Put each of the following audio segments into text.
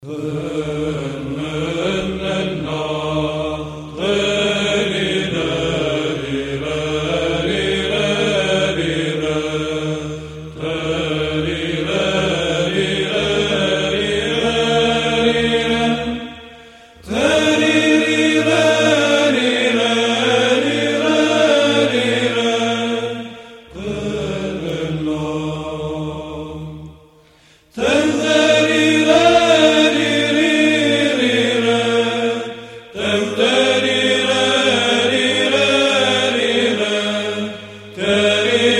The تمتلئ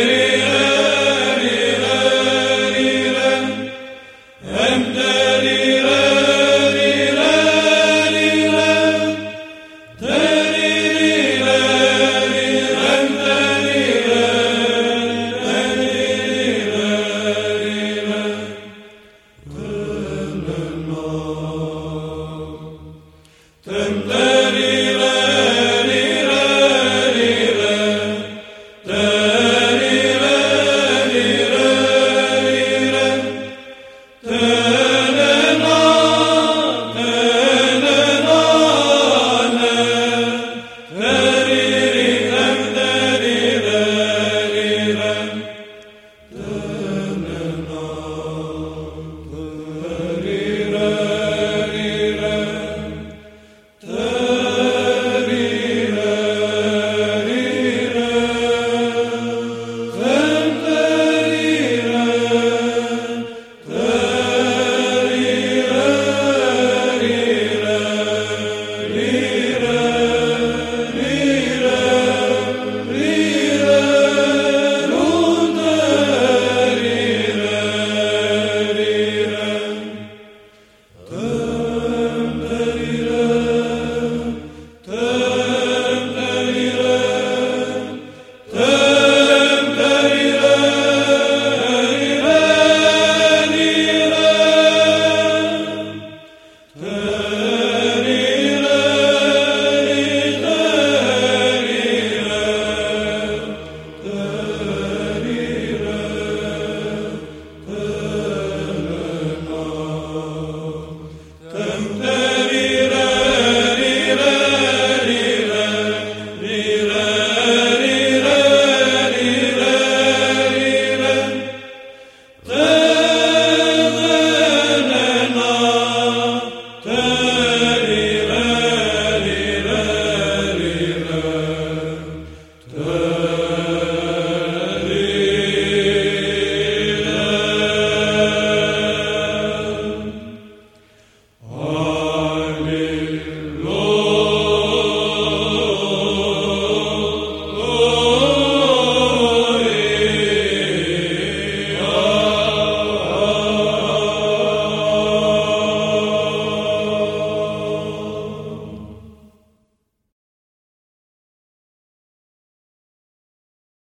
Live.